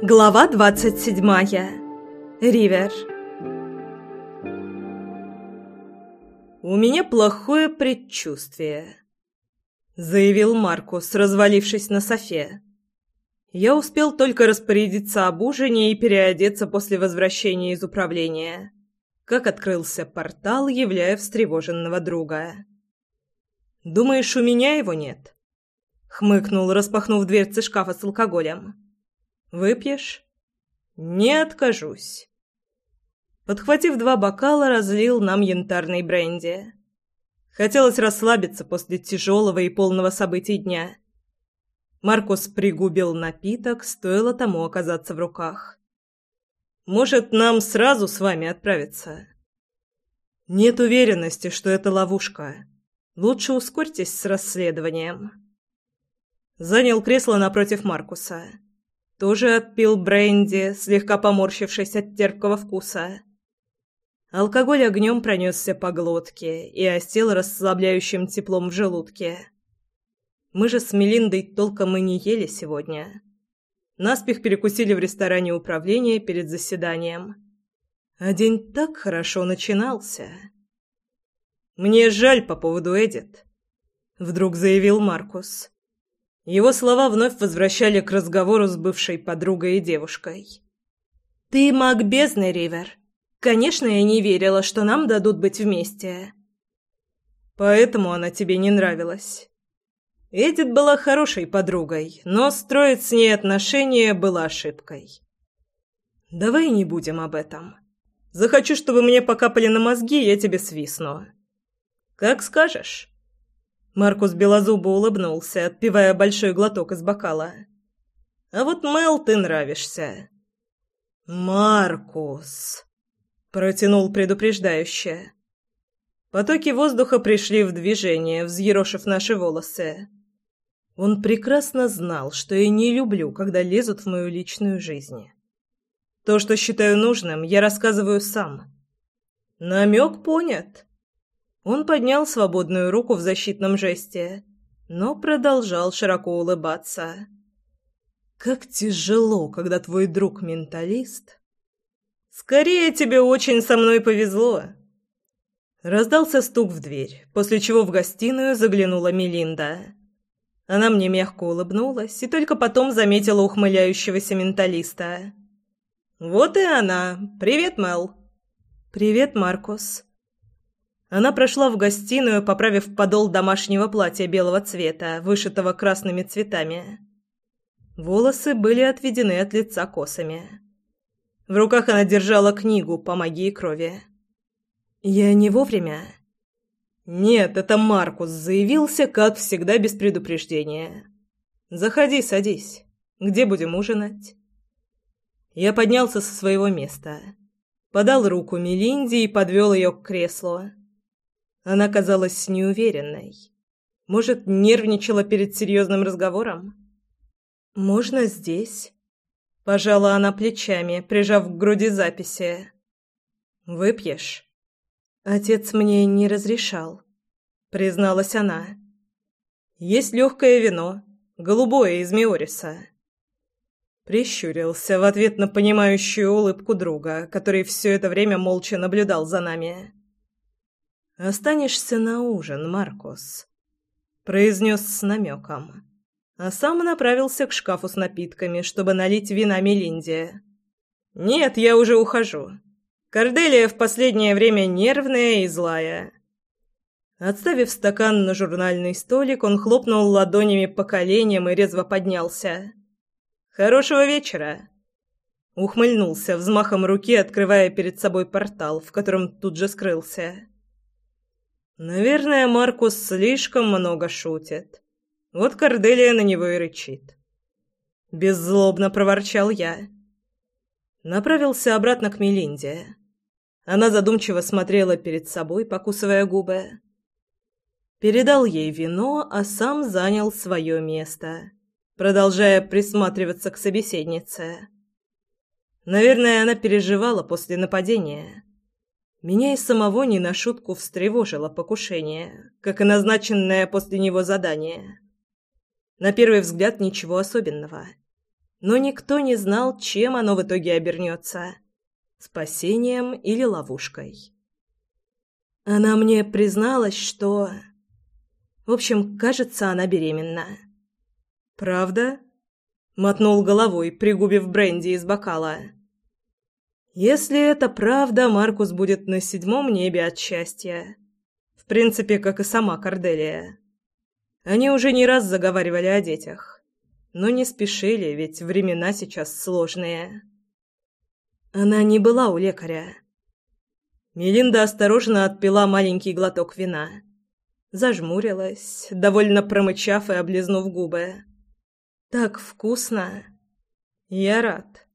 Глава двадцать седьмая. Ривер. «У меня плохое предчувствие», — заявил Маркус, развалившись на софе. Я успел только распорядиться об ужине и переодеться после возвращения из управления, как открылся портал, являя встревоженного друга. «Думаешь, у меня его нет?» — хмыкнул, распахнув дверцы шкафа с алкоголем. Выпьешь? Не откажусь. Подхватив два бокала, разлил нам янтарный бренди. Хотелось расслабиться после тяжелого и полного событий дня. Маркус пригубил напиток, стоило тому оказаться в руках. «Может, нам сразу с вами отправиться?» «Нет уверенности, что это ловушка. Лучше ускорьтесь с расследованием». Занял кресло напротив Маркуса тоже отпил бренди, слегка поморщившись от терпкого вкуса. Алкоголь огнем пронесся по глотке и остел расслабляющим теплом в желудке. Мы же с Мелиндой толком и не ели сегодня. Наспех перекусили в ресторане управления перед заседанием. А день так хорошо начинался. «Мне жаль по поводу Эдит», — вдруг заявил Маркус. Его слова вновь возвращали к разговору с бывшей подругой и девушкой. «Ты маг бездны, Ривер. Конечно, я не верила, что нам дадут быть вместе». «Поэтому она тебе не нравилась». Эдит была хорошей подругой, но строить с ней отношения было ошибкой. «Давай не будем об этом. Захочу, чтобы мне покапали на мозги, я тебе свистну». «Как скажешь». Маркус белозубо улыбнулся, отпивая большой глоток из бокала. «А вот Мел ты нравишься». «Маркус!» — протянул предупреждающе. Потоки воздуха пришли в движение, взъерошив наши волосы. Он прекрасно знал, что я не люблю, когда лезут в мою личную жизнь. То, что считаю нужным, я рассказываю сам. Намек понят. Он поднял свободную руку в защитном жесте, но продолжал широко улыбаться. «Как тяжело, когда твой друг менталист...» «Скорее тебе очень со мной повезло!» Раздался стук в дверь, после чего в гостиную заглянула Мелинда. Она мне мягко улыбнулась и только потом заметила ухмыляющегося менталиста. «Вот и она! Привет, Мел!» «Привет, Маркус!» Она прошла в гостиную, поправив подол домашнего платья белого цвета, вышитого красными цветами. Волосы были отведены от лица косами. В руках она держала книгу по магии крови. «Я не вовремя?» «Нет, это Маркус заявился, как всегда, без предупреждения. Заходи, садись. Где будем ужинать?» Я поднялся со своего места. Подал руку Мелинде и подвел ее к креслу. Она казалась неуверенной. Может, нервничала перед серьезным разговором? «Можно здесь?» Пожала она плечами, прижав к груди записи. «Выпьешь?» «Отец мне не разрешал», — призналась она. «Есть легкое вино, голубое из Миориса». Прищурился в ответ на понимающую улыбку друга, который все это время молча наблюдал за нами. «Останешься на ужин, Маркус», — произнес с намеком, а сам направился к шкафу с напитками, чтобы налить вина Мелинде. «Нет, я уже ухожу. Корделия в последнее время нервная и злая». Отставив стакан на журнальный столик, он хлопнул ладонями по коленям и резво поднялся. «Хорошего вечера!» Ухмыльнулся взмахом руки, открывая перед собой портал, в котором тут же скрылся. Наверное, Маркус слишком много шутит. Вот Корделия на него и рычит. Беззлобно проворчал я. Направился обратно к Мелинде. Она задумчиво смотрела перед собой, покусывая губы. Передал ей вино, а сам занял свое место, продолжая присматриваться к собеседнице. Наверное, она переживала после нападения. Меня и самого не на шутку встревожило покушение, как и назначенное после него задание. На первый взгляд ничего особенного. но никто не знал, чем оно в итоге обернется – спасением или ловушкой. Она мне призналась, что... В общем, кажется, она беременна. «Правда?» — мотнул головой, пригубив бренди из бокала. «Если это правда, Маркус будет на седьмом небе от счастья. В принципе, как и сама Корделия. Они уже не раз заговаривали о детях, но не спешили, ведь времена сейчас сложные». Она не была у лекаря. Мелинда осторожно отпила маленький глоток вина. Зажмурилась, довольно промычав и облизнув губы. «Так вкусно!» «Я рад.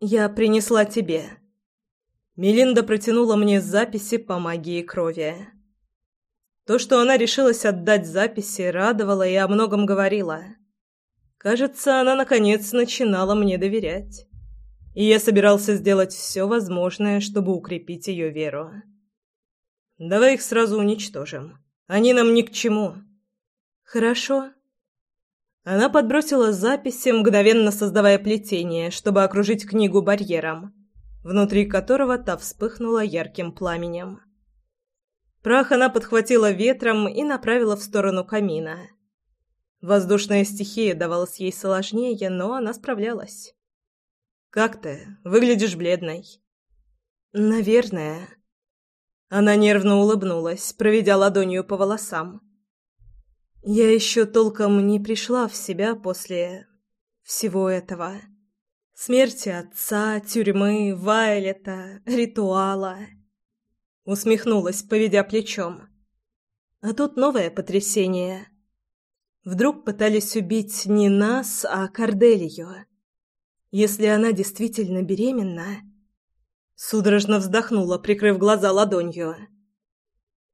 Я принесла тебе». Мелинда протянула мне записи по магии крови. То, что она решилась отдать записи, радовало и о многом говорило. Кажется, она, наконец, начинала мне доверять и я собирался сделать все возможное, чтобы укрепить ее веру. Давай их сразу уничтожим. Они нам ни к чему. Хорошо. Она подбросила записи, мгновенно создавая плетение, чтобы окружить книгу барьером, внутри которого та вспыхнула ярким пламенем. Прах она подхватила ветром и направила в сторону камина. Воздушная стихия давалась ей сложнее, но она справлялась. «Как ты? Выглядишь бледной». «Наверное». Она нервно улыбнулась, проведя ладонью по волосам. «Я еще толком не пришла в себя после всего этого. Смерти отца, тюрьмы, Вайлета, ритуала». Усмехнулась, поведя плечом. «А тут новое потрясение. Вдруг пытались убить не нас, а Корделию». Если она действительно беременна... Судорожно вздохнула, прикрыв глаза ладонью.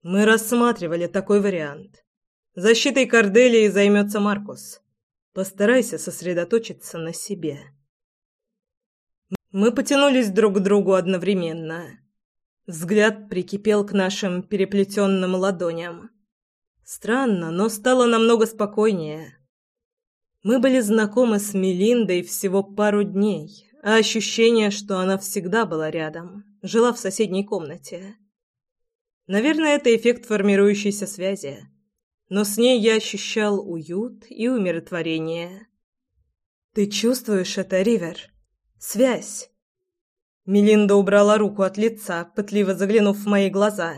Мы рассматривали такой вариант. Защитой Корделии займется Маркус. Постарайся сосредоточиться на себе. Мы потянулись друг к другу одновременно. Взгляд прикипел к нашим переплетенным ладоням. Странно, но стало намного спокойнее. Мы были знакомы с Мелиндой всего пару дней, а ощущение, что она всегда была рядом, жила в соседней комнате. Наверное, это эффект формирующейся связи. Но с ней я ощущал уют и умиротворение. «Ты чувствуешь это, Ривер? Связь?» Мелинда убрала руку от лица, пытливо заглянув в мои глаза.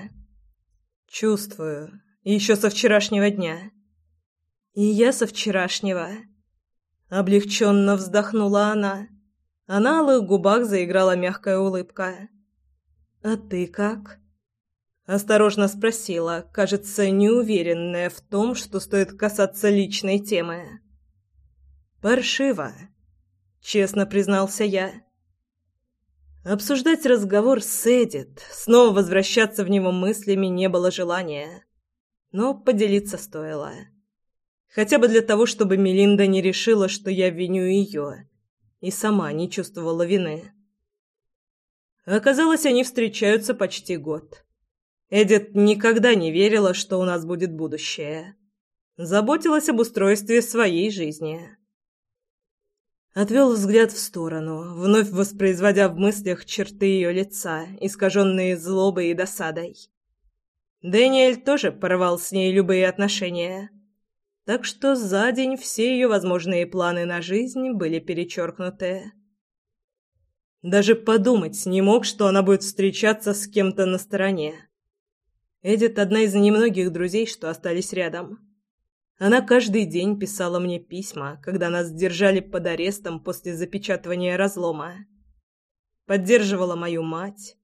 «Чувствую. Еще со вчерашнего дня». «И я со вчерашнего». Облегченно вздохнула она. А на алых губах заиграла мягкая улыбка. «А ты как?» Осторожно спросила, кажется, неуверенная в том, что стоит касаться личной темы. «Паршиво», — честно признался я. Обсуждать разговор с Эдит, снова возвращаться в него мыслями не было желания. Но поделиться стоило. Хотя бы для того, чтобы Мелинда не решила, что я виню ее, и сама не чувствовала вины. Оказалось, они встречаются почти год. Эдит никогда не верила, что у нас будет будущее. Заботилась об устройстве своей жизни. Отвел взгляд в сторону, вновь воспроизводя в мыслях черты ее лица, искаженные злобой и досадой. Дэниэль тоже порвал с ней любые отношения так что за день все ее возможные планы на жизнь были перечеркнуты. Даже подумать не мог, что она будет встречаться с кем-то на стороне. Эдит – одна из немногих друзей, что остались рядом. Она каждый день писала мне письма, когда нас держали под арестом после запечатывания разлома. Поддерживала мою мать,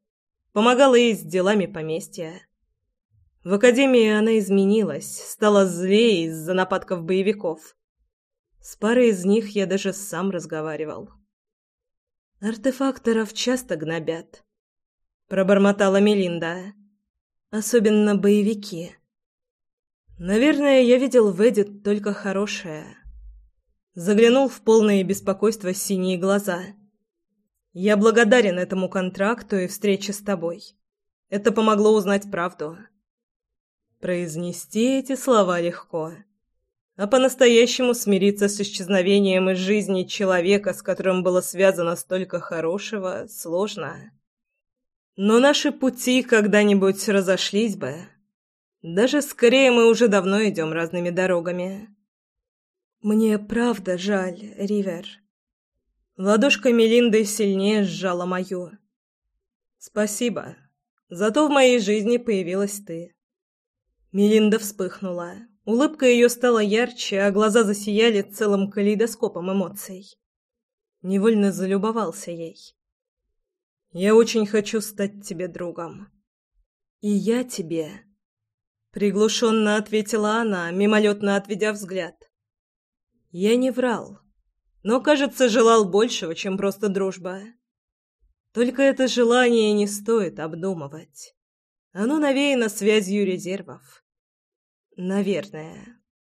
помогала ей с делами поместья в академии она изменилась, стала злее из-за нападков боевиков. С парой из них я даже сам разговаривал. «Артефакторов часто гнобят», — пробормотала Мелинда. «Особенно боевики». «Наверное, я видел в Эдит только хорошее». Заглянул в полное беспокойство синие глаза. «Я благодарен этому контракту и встрече с тобой. Это помогло узнать правду». Произнести эти слова легко. а по-настоящему смириться с исчезновением из жизни человека, с которым было связано столько хорошего, сложно. Но наши пути когда-нибудь разошлись бы. Даже скорее мы уже давно идем разными дорогами. Мне правда жаль, Ривер. Ладошка Мелинды сильнее сжала мою. Спасибо. Зато в моей жизни появилась ты. Мелинда вспыхнула. Улыбка ее стала ярче, а глаза засияли целым калейдоскопом эмоций. Невольно залюбовался ей. «Я очень хочу стать тебе другом». «И я тебе», — приглушенно ответила она, мимолетно отведя взгляд. Я не врал, но, кажется, желал большего, чем просто дружба. Только это желание не стоит обдумывать. Оно навеяно связью резервов. Наверное,